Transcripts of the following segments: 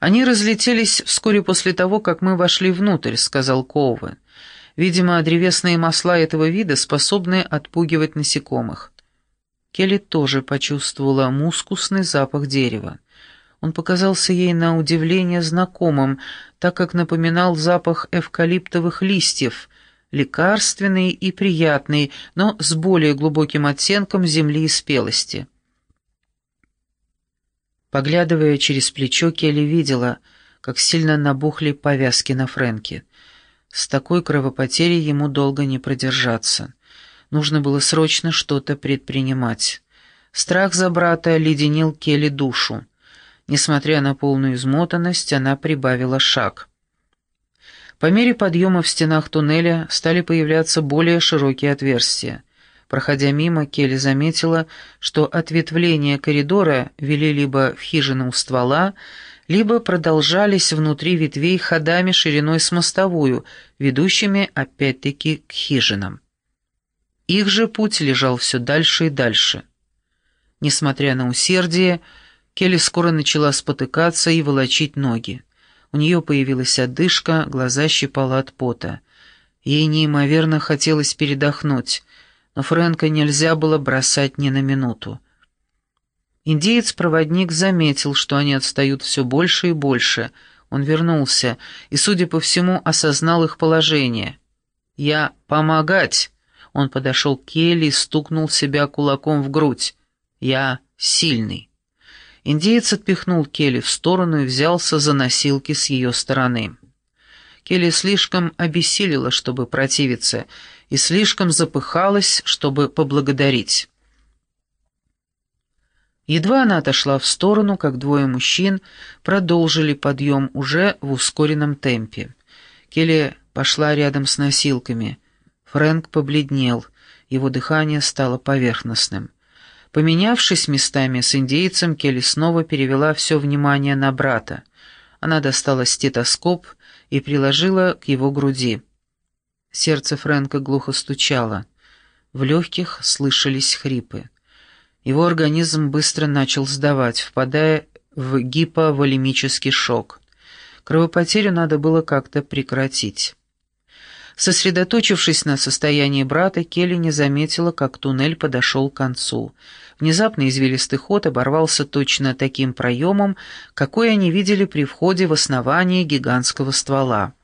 «Они разлетелись вскоре после того, как мы вошли внутрь», — сказал Коувен. «Видимо, древесные масла этого вида способны отпугивать насекомых». Келли тоже почувствовала мускусный запах дерева. Он показался ей на удивление знакомым, так как напоминал запах эвкалиптовых листьев, лекарственный и приятный, но с более глубоким оттенком земли и спелости. Поглядывая через плечо, Келли видела, как сильно набухли повязки на Фрэнке. С такой кровопотерей ему долго не продержаться. Нужно было срочно что-то предпринимать. Страх за брата леденил Келли душу. Несмотря на полную измотанность, она прибавила шаг. По мере подъема в стенах туннеля стали появляться более широкие отверстия. Проходя мимо, Келли заметила, что ответвления коридора вели либо в хижину у ствола, либо продолжались внутри ветвей ходами шириной с мостовую, ведущими опять-таки к хижинам. Их же путь лежал все дальше и дальше. Несмотря на усердие, Келли скоро начала спотыкаться и волочить ноги. У нее появилась одышка, глаза щипала от пота. Ей неимоверно хотелось передохнуть, но Фрэнка нельзя было бросать ни на минуту. Индеец-проводник заметил, что они отстают все больше и больше. Он вернулся и, судя по всему, осознал их положение. «Я помогать!» Он подошел к Келли и стукнул себя кулаком в грудь. «Я сильный». Индеец отпихнул Келли в сторону и взялся за носилки с ее стороны. Келли слишком обессилила, чтобы противиться, и слишком запыхалась, чтобы поблагодарить. Едва она отошла в сторону, как двое мужчин продолжили подъем уже в ускоренном темпе. Келли пошла рядом с носилками. Фрэнк побледнел, его дыхание стало поверхностным. Поменявшись местами с индейцем, Келли снова перевела все внимание на брата. Она достала стетоскоп и приложила к его груди. Сердце Фрэнка глухо стучало. В легких слышались хрипы. Его организм быстро начал сдавать, впадая в гиповолемический шок. Кровопотерю надо было как-то прекратить. Сосредоточившись на состоянии брата, Келли не заметила, как туннель подошел к концу. Внезапно извилистый ход оборвался точно таким проемом, какой они видели при входе в основание гигантского ствола.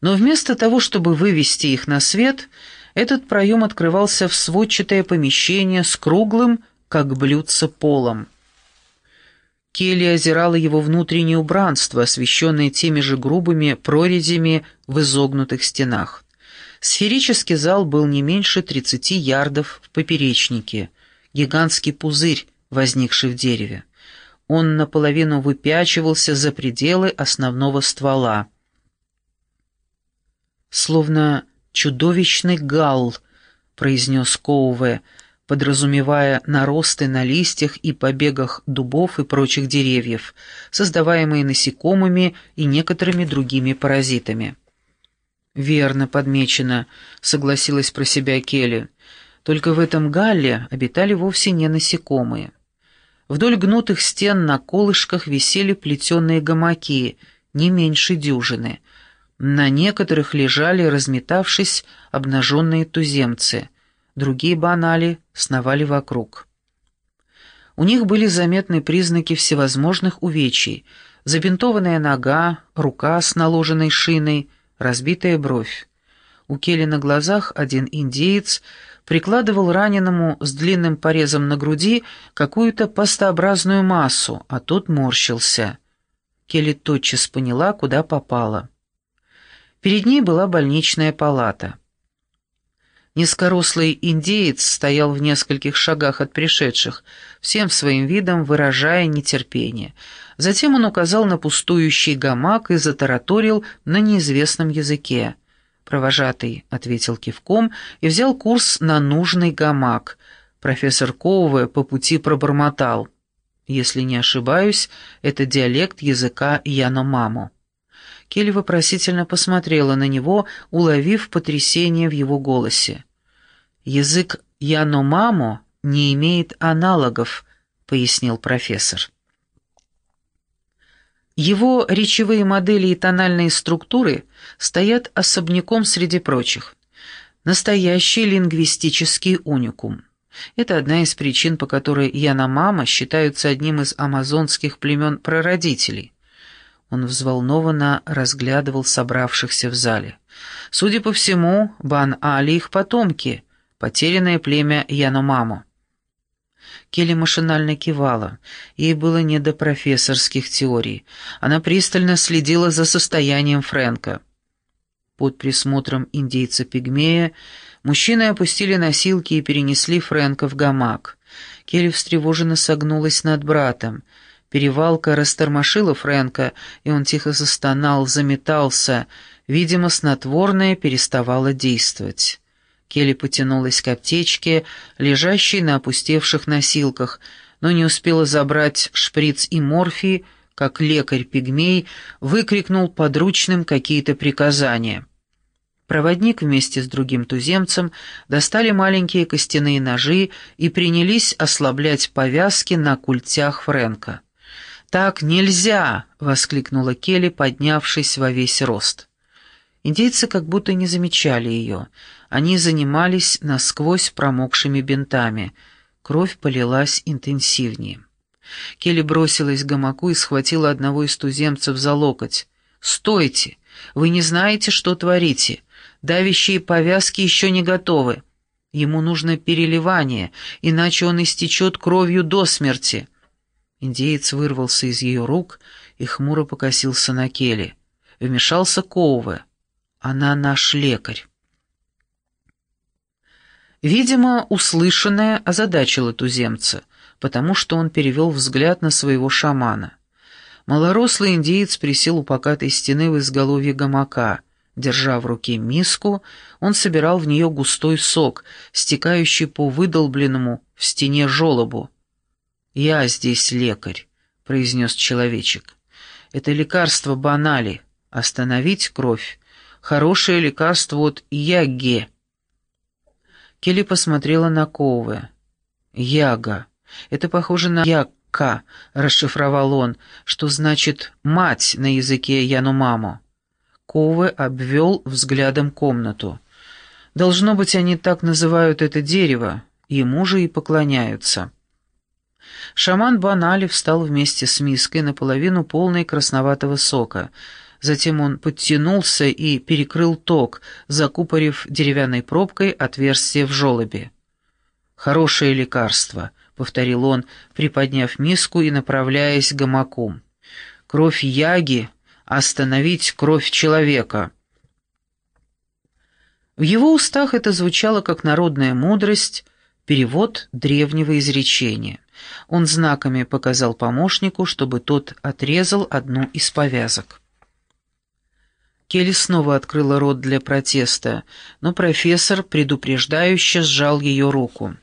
Но вместо того, чтобы вывести их на свет, этот проем открывался в сводчатое помещение с круглым, как блюдце, полом. Келли озирала его внутреннее убранство, освещенное теми же грубыми прорезями в изогнутых стенах. Сферический зал был не меньше 30 ярдов в поперечнике, гигантский пузырь, возникший в дереве. Он наполовину выпячивался за пределы основного ствола. «Словно чудовищный галл», — произнес Коуве, — подразумевая наросты на листьях и побегах дубов и прочих деревьев, создаваемые насекомыми и некоторыми другими паразитами. «Верно подмечено», — согласилась про себя Келли. «Только в этом галле обитали вовсе не насекомые». Вдоль гнутых стен на колышках висели плетеные гамаки, не меньше дюжины. На некоторых лежали, разметавшись, обнаженные туземцы — другие банали сновали вокруг. У них были заметны признаки всевозможных увечий, забинтованная нога, рука с наложенной шиной, разбитая бровь. У Келли на глазах один индеец прикладывал раненому с длинным порезом на груди какую-то пастообразную массу, а тот морщился. Келли тотчас поняла, куда попала. Перед ней была больничная палата. Низкорослый индеец стоял в нескольких шагах от пришедших, всем своим видом выражая нетерпение. Затем он указал на пустующий гамак и затараторил на неизвестном языке. Провожатый ответил кивком и взял курс на нужный гамак. Профессор Коуве по пути пробормотал. Если не ошибаюсь, это диалект языка Яномамо. Келли вопросительно посмотрела на него, уловив потрясение в его голосе. «Язык Яномамо не имеет аналогов», — пояснил профессор. Его речевые модели и тональные структуры стоят особняком среди прочих. Настоящий лингвистический уникум. Это одна из причин, по которой Яномама считаются одним из амазонских племен прародителей. Он взволнованно разглядывал собравшихся в зале. Судя по всему, Бан-Али их потомки, потерянное племя Яномаму. Келли машинально кивала. Ей было не до профессорских теорий. Она пристально следила за состоянием Фрэнка. Под присмотром индейца-пигмея мужчины опустили носилки и перенесли Фрэнка в гамак. Келли встревоженно согнулась над братом. Перевалка растормошила Фрэнка, и он тихо застонал, заметался. Видимо, снотворное переставало действовать. Келли потянулась к аптечке, лежащей на опустевших носилках, но не успела забрать шприц и морфий, как лекарь-пигмей выкрикнул подручным какие-то приказания. Проводник вместе с другим туземцем достали маленькие костяные ножи и принялись ослаблять повязки на культях Фрэнка. «Так нельзя!» — воскликнула Келли, поднявшись во весь рост. Индейцы как будто не замечали ее. Они занимались насквозь промокшими бинтами. Кровь полилась интенсивнее. Келли бросилась к гамаку и схватила одного из туземцев за локоть. «Стойте! Вы не знаете, что творите. Давящие повязки еще не готовы. Ему нужно переливание, иначе он истечет кровью до смерти». Индеец вырвался из ее рук и хмуро покосился на Келли. Вмешался Коуве. Она наш лекарь. Видимо, услышанное озадачило туземца, потому что он перевел взгляд на своего шамана. Малорослый индеец присел у покатой стены в изголовье гамака. Держа в руке миску, он собирал в нее густой сок, стекающий по выдолбленному в стене желобу. «Я здесь лекарь», — произнес человечек. «Это лекарство банали. Остановить кровь Хорошее лекарство от яге». Келли посмотрела на Коуве. «Яга. Это похоже на якка», — расшифровал он, что значит «мать» на языке Янумаму. Коуве обвел взглядом комнату. «Должно быть, они так называют это дерево, ему же и поклоняются». Шаман Банали встал вместе с миской наполовину полной красноватого сока — Затем он подтянулся и перекрыл ток, закупорив деревянной пробкой отверстие в желобе. «Хорошее лекарство», — повторил он, приподняв миску и направляясь к гамаку. «Кровь яги — остановить кровь человека». В его устах это звучало как народная мудрость, перевод древнего изречения. Он знаками показал помощнику, чтобы тот отрезал одну из повязок. Келли снова открыла рот для протеста, но профессор предупреждающе сжал ее руку.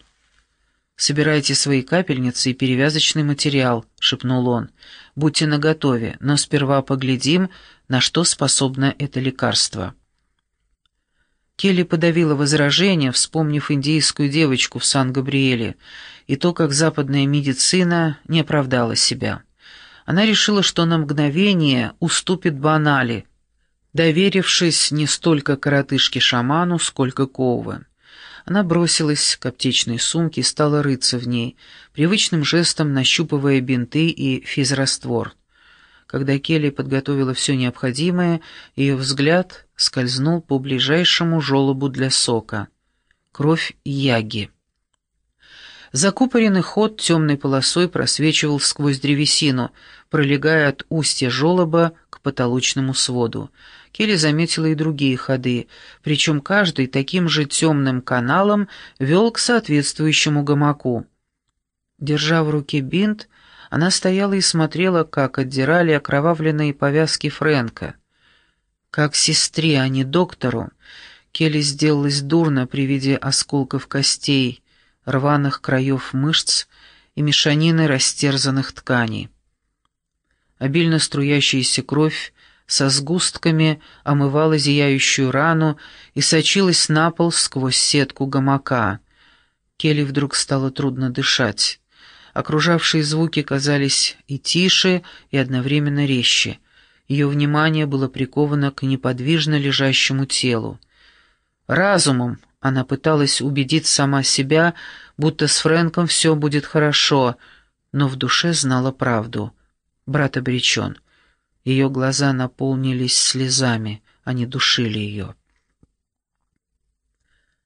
«Собирайте свои капельницы и перевязочный материал», — шепнул он. «Будьте наготове, но сперва поглядим, на что способно это лекарство». Келли подавила возражение, вспомнив индийскую девочку в Сан-Габриэле, и то, как западная медицина не оправдала себя. Она решила, что на мгновение уступит банали — доверившись не столько коротышке-шаману, сколько Коуве. Она бросилась к аптечной сумке и стала рыться в ней, привычным жестом нащупывая бинты и физраствор. Когда Келли подготовила все необходимое, ее взгляд скользнул по ближайшему желобу для сока. Кровь яги. Закупоренный ход темной полосой просвечивал сквозь древесину, пролегая от устья желоба к потолочному своду. Келли заметила и другие ходы, причем каждый таким же темным каналом вел к соответствующему гамаку. Держа в руке бинт, она стояла и смотрела, как отдирали окровавленные повязки Фрэнка. Как сестре, а не доктору, Келли сделалась дурно при виде осколков костей, рваных краев мышц и мешанины растерзанных тканей. Обильно струящаяся кровь со сгустками омывала зияющую рану и сочилась на пол сквозь сетку гамака. Келли вдруг стало трудно дышать. Окружавшие звуки казались и тише, и одновременно резче. Ее внимание было приковано к неподвижно лежащему телу. Разумом она пыталась убедить сама себя, будто с Фрэнком все будет хорошо, но в душе знала правду. Брат обречен. Ее глаза наполнились слезами, они душили ее.